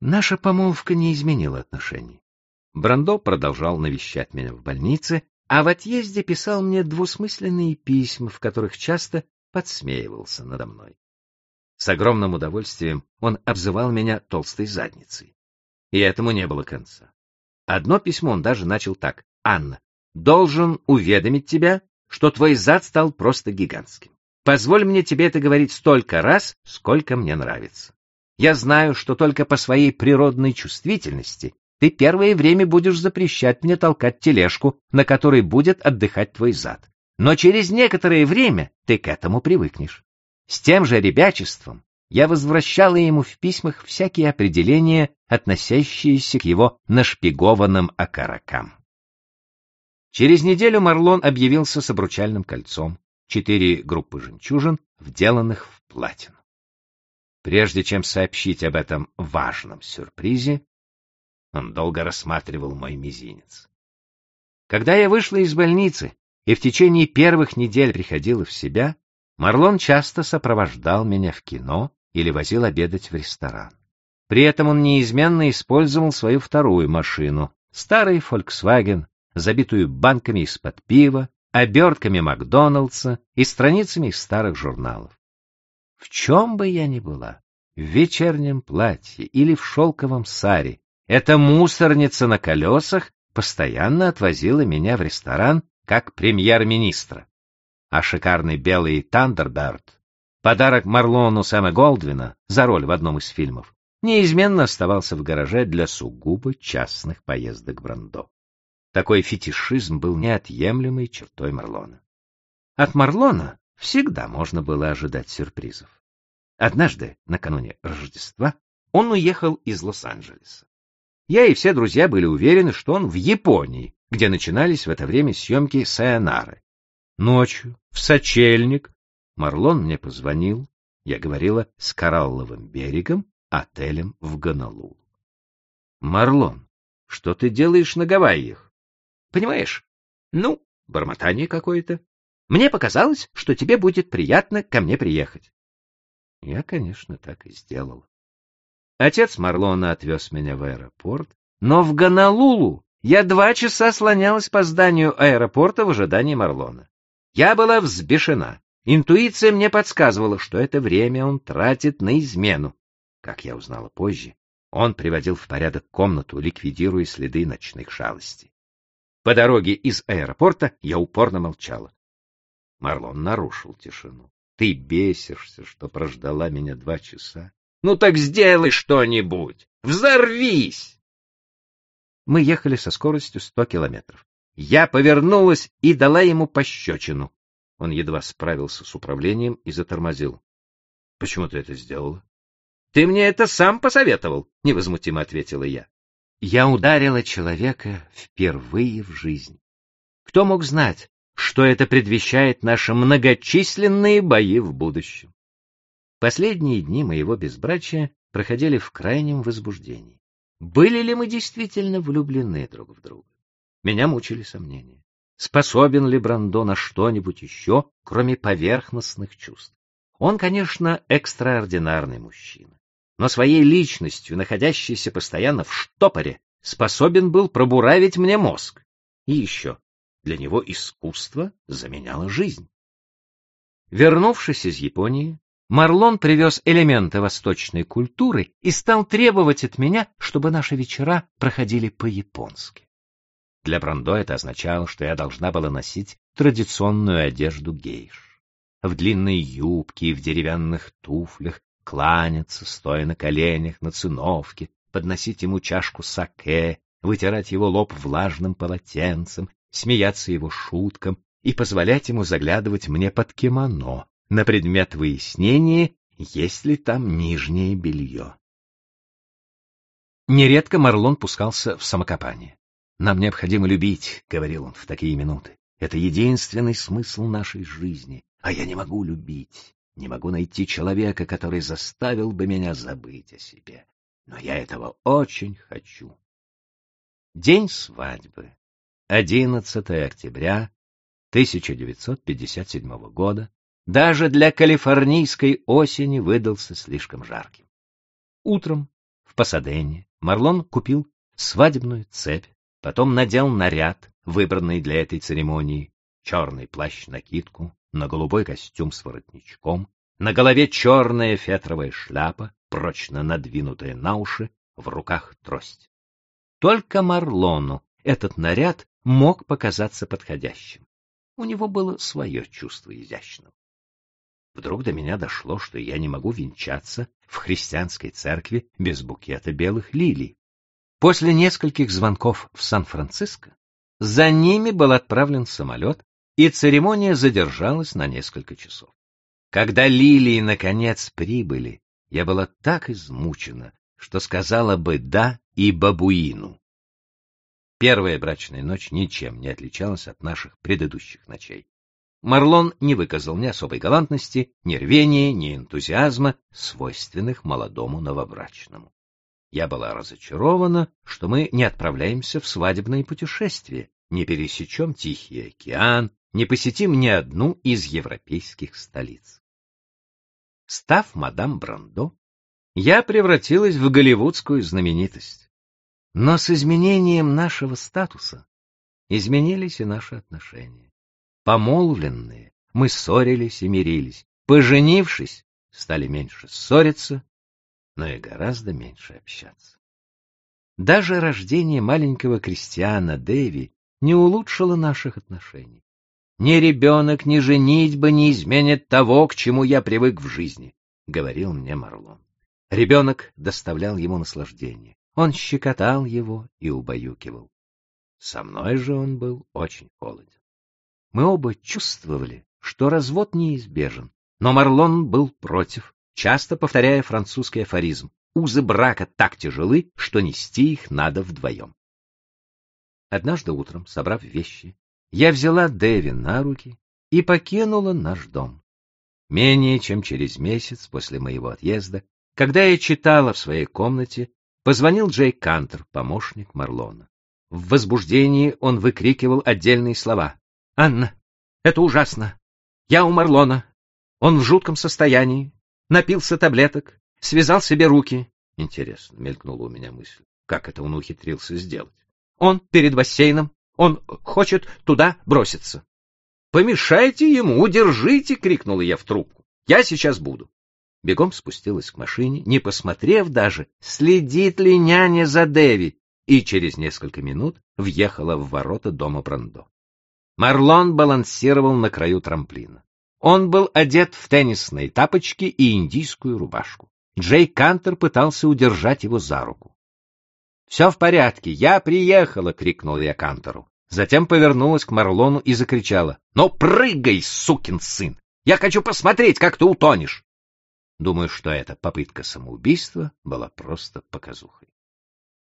Наша помолвка не изменила отношений. Брандо продолжал навещать меня в больнице, а в отъезде писал мне двусмысленные письма, в которых часто подсмеивался надо мной. С огромным удовольствием он обзывал меня толстой задницей. И этому не было конца. Одно письмо он даже начал так. «Анна, должен уведомить тебя, что твой зад стал просто гигантским. Позволь мне тебе это говорить столько раз, сколько мне нравится. Я знаю, что только по своей природной чувствительности ты первое время будешь запрещать мне толкать тележку, на которой будет отдыхать твой зад. Но через некоторое время ты к этому привыкнешь. С тем же ребячеством я возвращала ему в письмах всякие определения, относящиеся к его нашпигованным окорокам. Через неделю Марлон объявился с обручальным кольцом, четыре группы жемчужин, вделанных в платину. Прежде чем сообщить об этом важном сюрпризе, он долго рассматривал мой мизинец. Когда я вышла из больницы и в течение первых недель приходила в себя, Марлон часто сопровождал меня в кино или возил обедать в ресторан. При этом он неизменно использовал свою вторую машину, старый Volkswagen, забитую банками из-под пива, обертками Макдоналдса и страницами из старых журналов. В чем бы я ни была, в вечернем платье или в шелковом саре, эта мусорница на колесах постоянно отвозила меня в ресторан как премьер-министра. А шикарный белый Тандерберт, подарок Марлону Сэма Голдвина за роль в одном из фильмов, неизменно оставался в гараже для сугубо частных поездок Брандо. Такой фетишизм был неотъемлемой чертой Марлона. От Марлона всегда можно было ожидать сюрпризов. Однажды, накануне Рождества, он уехал из Лос-Анджелеса. Я и все друзья были уверены, что он в Японии, где начинались в это время съемки Сайонары. Ночью, в сочельник, Марлон мне позвонил, я говорила с Коралловым берегом, отелем в Гонолулу. Марлон, что ты делаешь на Гавайях? Понимаешь? Ну, бормотание какое-то. Мне показалось, что тебе будет приятно ко мне приехать. Я, конечно, так и сделал. Отец Марлона отвез меня в аэропорт, но в Гонолулу я два часа слонялась по зданию аэропорта в ожидании Марлона. Я была взбешена. Интуиция мне подсказывала, что это время он тратит на измену. Как я узнала позже, он приводил в порядок комнату, ликвидируя следы ночных шалостей. По дороге из аэропорта я упорно молчала. Марлон нарушил тишину. Ты бесишься, что прождала меня два часа? Ну так сделай что-нибудь! Взорвись! Мы ехали со скоростью сто километров. Я повернулась и дала ему пощечину. Он едва справился с управлением и затормозил. — Почему ты это сделала? — Ты мне это сам посоветовал, — невозмутимо ответила я. Я ударила человека впервые в жизни. Кто мог знать, что это предвещает наши многочисленные бои в будущем. Последние дни моего безбрачия проходили в крайнем возбуждении. Были ли мы действительно влюблены друг в друга? Меня мучили сомнения. Способен ли Брандо на что-нибудь еще, кроме поверхностных чувств? Он, конечно, экстраординарный мужчина, но своей личностью, находящейся постоянно в штопоре, способен был пробуравить мне мозг. И еще, для него искусство заменяло жизнь. Вернувшись из Японии, Марлон привез элементы восточной культуры и стал требовать от меня, чтобы наши вечера проходили по-японски. Для Брандо это означало, что я должна была носить традиционную одежду гейш. В длинной юбке и в деревянных туфлях кланяться, стоя на коленях на циновке, подносить ему чашку саке, вытирать его лоб влажным полотенцем, смеяться его шуткам и позволять ему заглядывать мне под кимоно на предмет выяснения, есть ли там нижнее белье. Нередко Марлон пускался в самокопание. «Нам необходимо любить», — говорил он в такие минуты. «Это единственный смысл нашей жизни, а я не могу любить, не могу найти человека, который заставил бы меня забыть о себе. Но я этого очень хочу». День свадьбы 11 октября 1957 года даже для калифорнийской осени выдался слишком жарким. Утром В Пасадене Марлон купил свадебную цепь, потом надел наряд, выбранный для этой церемонии, черный плащ-накидку, на голубой костюм с воротничком, на голове черная фетровая шляпа, прочно надвинутая на уши, в руках трость. Только Марлону этот наряд мог показаться подходящим. У него было свое чувство изящного. Вдруг до меня дошло, что я не могу венчаться в христианской церкви без букета белых лилий. После нескольких звонков в Сан-Франциско за ними был отправлен самолет, и церемония задержалась на несколько часов. Когда лилии наконец прибыли, я была так измучена, что сказала бы «да» и бабуину. Первая брачная ночь ничем не отличалась от наших предыдущих ночей. Марлон не выказал ни особой галантности, ни рвения, ни энтузиазма, свойственных молодому новобрачному. Я была разочарована, что мы не отправляемся в свадебное путешествие, не пересечем Тихий океан, не посетим ни одну из европейских столиц. Став мадам Брандо, я превратилась в голливудскую знаменитость. Но с изменением нашего статуса изменились и наши отношения. Помолвленные, мы ссорились и мирились. Поженившись, стали меньше ссориться, но и гораздо меньше общаться. Даже рождение маленького крестьяна Дэви не улучшило наших отношений. Ни ребенок, ни женитьба не изменят того, к чему я привык в жизни, — говорил мне Марлон. Ребенок доставлял ему наслаждение. Он щекотал его и убаюкивал. Со мной же он был очень холоден. Мы оба чувствовали, что развод неизбежен, но Марлон был против, часто повторяя французский афоризм «Узы брака так тяжелы, что нести их надо вдвоем». Однажды утром, собрав вещи, я взяла Дэви на руки и покинула наш дом. Менее чем через месяц после моего отъезда, когда я читала в своей комнате, Позвонил Джей Кантер, помощник Марлона. В возбуждении он выкрикивал отдельные слова. «Анна, это ужасно! Я у Марлона. Он в жутком состоянии. Напился таблеток, связал себе руки. Интересно, мелькнула у меня мысль, как это он ухитрился сделать. Он перед бассейном, он хочет туда броситься. «Помешайте ему, удержите!» — крикнула я в трубку. «Я сейчас буду» бегом спустилась к машине, не посмотрев даже, следит ли няня за Дэви, и через несколько минут въехала в ворота дома Брандо. Марлон балансировал на краю трамплина. Он был одет в теннисные тапочки и индийскую рубашку. Джей Кантер пытался удержать его за руку. «Все в порядке, я приехала!» — крикнул я Кантеру. Затем повернулась к Марлону и закричала. «Ну прыгай, сукин сын! Я хочу посмотреть, как ты утонешь!» Думаю, что эта попытка самоубийства была просто показухой.